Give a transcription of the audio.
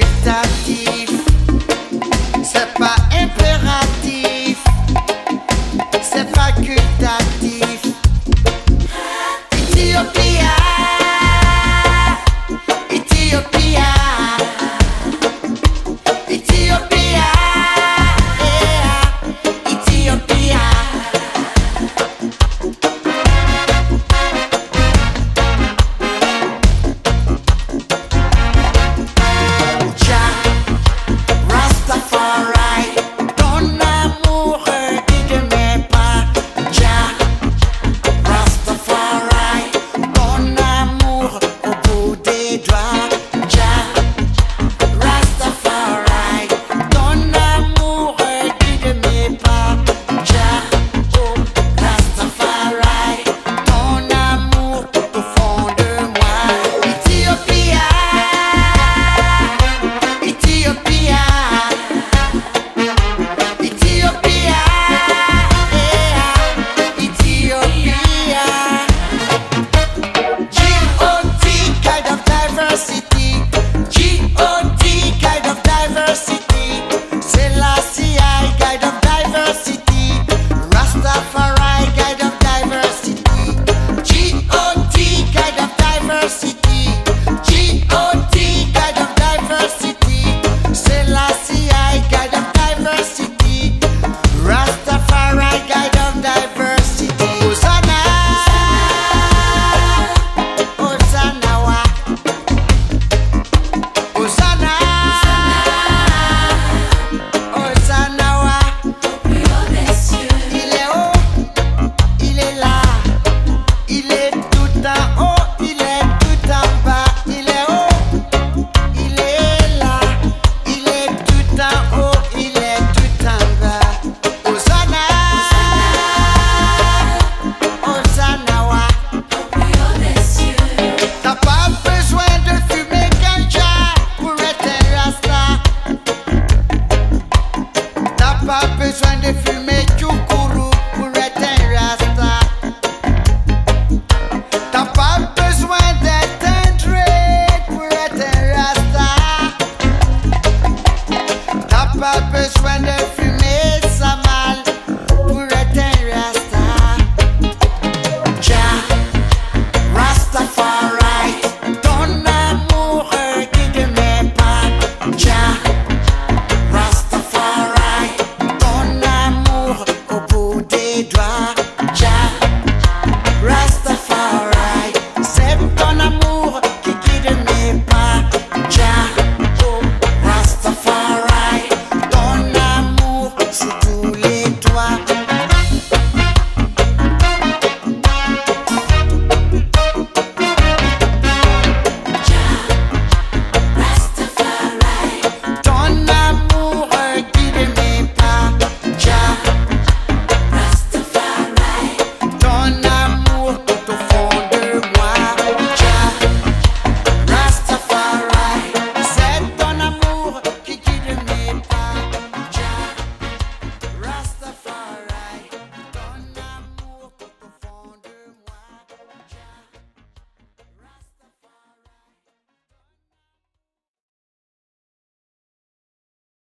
facultatif. C'est hecho